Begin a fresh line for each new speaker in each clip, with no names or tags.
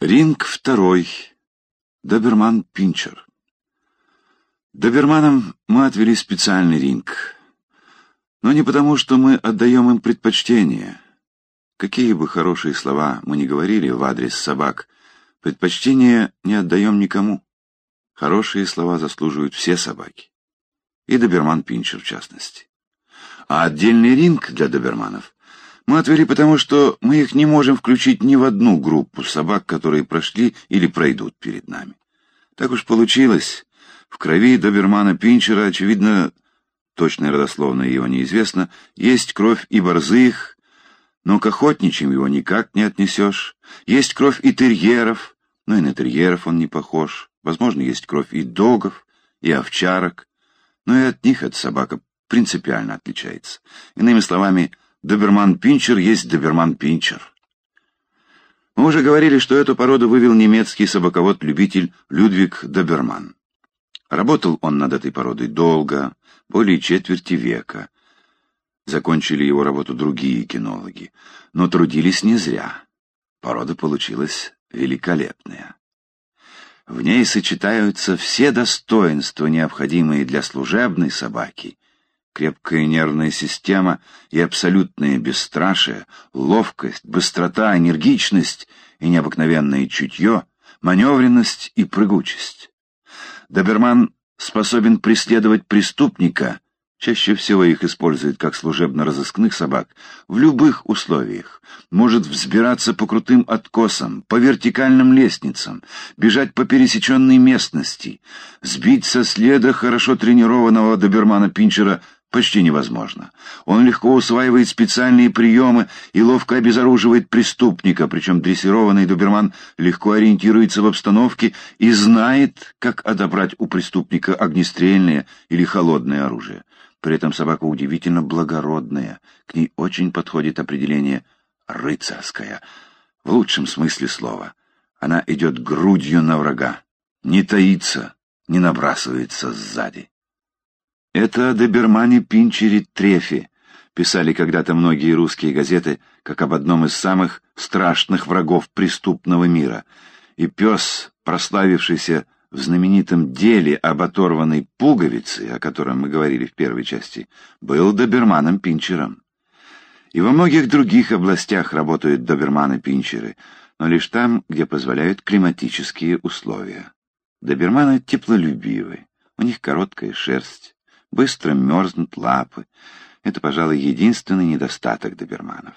Ринг второй. Доберман Пинчер. Доберманам мы отвели специальный ринг. Но не потому, что мы отдаем им предпочтение. Какие бы хорошие слова мы ни говорили в адрес собак, предпочтение не отдаем никому. Хорошие слова заслуживают все собаки. И доберман Пинчер в частности. А отдельный ринг для доберманов мы отвели потому, что мы их не можем включить ни в одну группу собак, которые прошли или пройдут перед нами. Так уж получилось. В крови добермана Пинчера, очевидно, точное родословное его неизвестно, есть кровь и борзых, но к охотничьим его никак не отнесешь. Есть кровь и терьеров, но и на терьеров он не похож. Возможно, есть кровь и догов, и овчарок, но и от них эта собака принципиально отличается. Иными словами, Доберман-пинчер есть доберман-пинчер. Мы уже говорили, что эту породу вывел немецкий собаковод-любитель Людвиг Доберман. Работал он над этой породой долго, более четверти века. Закончили его работу другие кинологи, но трудились не зря. Порода получилась великолепная. В ней сочетаются все достоинства, необходимые для служебной собаки, крепкая нервная система и абсолютное бесстрашие, ловкость, быстрота, энергичность и необыкновенное чутье, маневренность и прыгучесть. Доберман способен преследовать преступника, чаще всего их используют как служебно-розыскных собак, в любых условиях, может взбираться по крутым откосам, по вертикальным лестницам, бежать по пересеченной местности, сбить со следа хорошо тренированного добермана-пинчера – почти невозможно. Он легко усваивает специальные приемы и ловко обезоруживает преступника, причем дрессированный доберман легко ориентируется в обстановке и знает, как отобрать у преступника огнестрельное или холодное оружие. При этом собака удивительно благородная, к ней очень подходит определение «рыцарская», в лучшем смысле слова. Она идет грудью на врага, не таится, не набрасывается сзади. Это о добермане Пинчере Трефи, писали когда-то многие русские газеты, как об одном из самых страшных врагов преступного мира. И пес, прославившийся в знаменитом деле об оторванной пуговице, о котором мы говорили в первой части, был доберманом Пинчером. И во многих других областях работают доберманы-пинчеры, но лишь там, где позволяют климатические условия. Доберманы теплолюбивы, у них короткая шерсть, быстро мерзнут лапы. Это, пожалуй, единственный недостаток доберманов.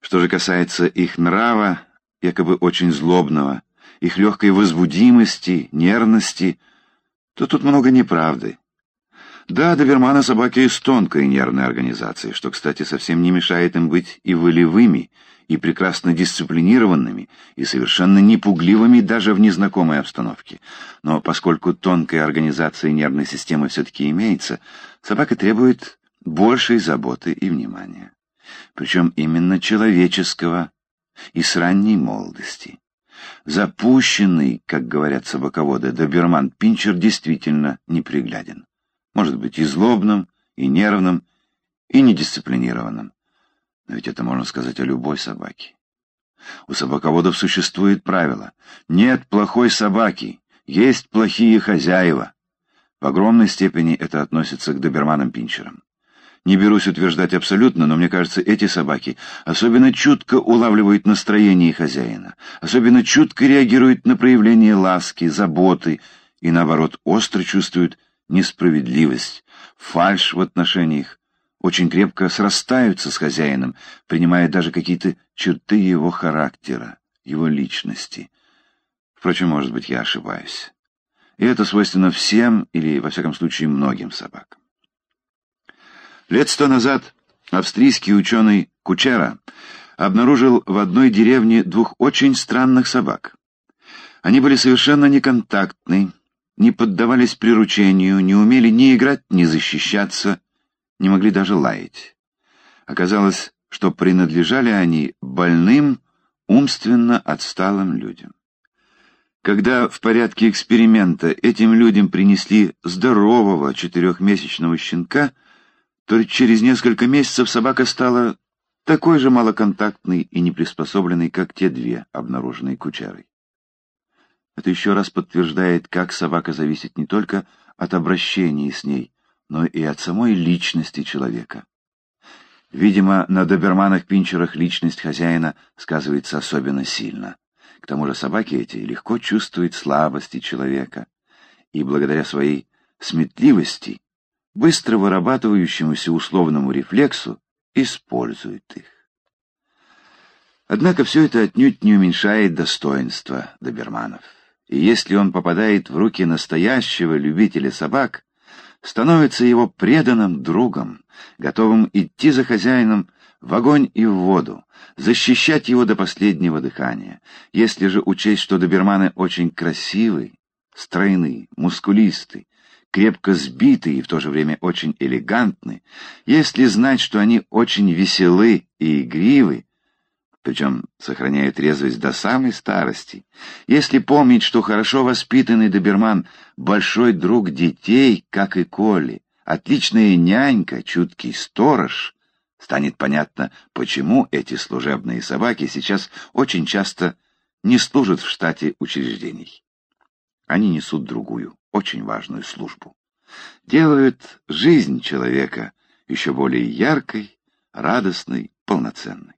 Что же касается их нрава, якобы очень злобного, их легкой возбудимости, нервности, то тут много неправды. Да, доберманы собаки из тонкой нервной организации, что, кстати, совсем не мешает им быть и волевыми, и прекрасно дисциплинированными, и совершенно непугливыми даже в незнакомой обстановке. Но поскольку тонкая организация нервной системы все-таки имеется, собака требует большей заботы и внимания. Причем именно человеческого и с ранней молодости. Запущенный, как говорят собаководы, доберман-пинчер действительно непригляден. Может быть и злобным, и нервным, и недисциплинированным. Но ведь это можно сказать о любой собаке. У собаководов существует правило. Нет плохой собаки, есть плохие хозяева. В огромной степени это относится к доберманам-пинчерам. Не берусь утверждать абсолютно, но мне кажется, эти собаки особенно чутко улавливают настроение хозяина, особенно чутко реагируют на проявление ласки, заботы и, наоборот, остро чувствуют несправедливость, фальшь в отношениях, очень крепко срастаются с хозяином, принимая даже какие-то черты его характера, его личности. Впрочем, может быть, я ошибаюсь. И это свойственно всем, или, во всяком случае, многим собакам. Лет сто назад австрийский ученый Кучера обнаружил в одной деревне двух очень странных собак. Они были совершенно неконтактны, не поддавались приручению, не умели ни играть, ни защищаться, не могли даже лаять. Оказалось, что принадлежали они больным, умственно отсталым людям. Когда в порядке эксперимента этим людям принесли здорового четырехмесячного щенка, то через несколько месяцев собака стала такой же малоконтактный и неприспособленный, как те две, обнаруженные кучерой. Это еще раз подтверждает, как собака зависит не только от обращения с ней, но и от самой личности человека. Видимо, на доберманах-пинчерах личность хозяина сказывается особенно сильно. К тому же собаки эти легко чувствуют слабости человека, и благодаря своей сметливости, быстро вырабатывающемуся условному рефлексу, используют их. Однако все это отнюдь не уменьшает достоинства доберманов. И если он попадает в руки настоящего любителя собак, становится его преданным другом, готовым идти за хозяином в огонь и в воду, защищать его до последнего дыхания. Если же учесть, что доберманы очень красивый, стройный, мускулистый, крепко сбитый и в то же время очень элегантный, если знать, что они очень веселы и игривы, причем сохраняя трезвость до самой старости, если помнить, что хорошо воспитанный доберман — большой друг детей, как и Коли, отличная нянька, чуткий сторож, станет понятно, почему эти служебные собаки сейчас очень часто не служат в штате учреждений. Они несут другую, очень важную службу. Делают жизнь человека еще более яркой, радостной, полноценной.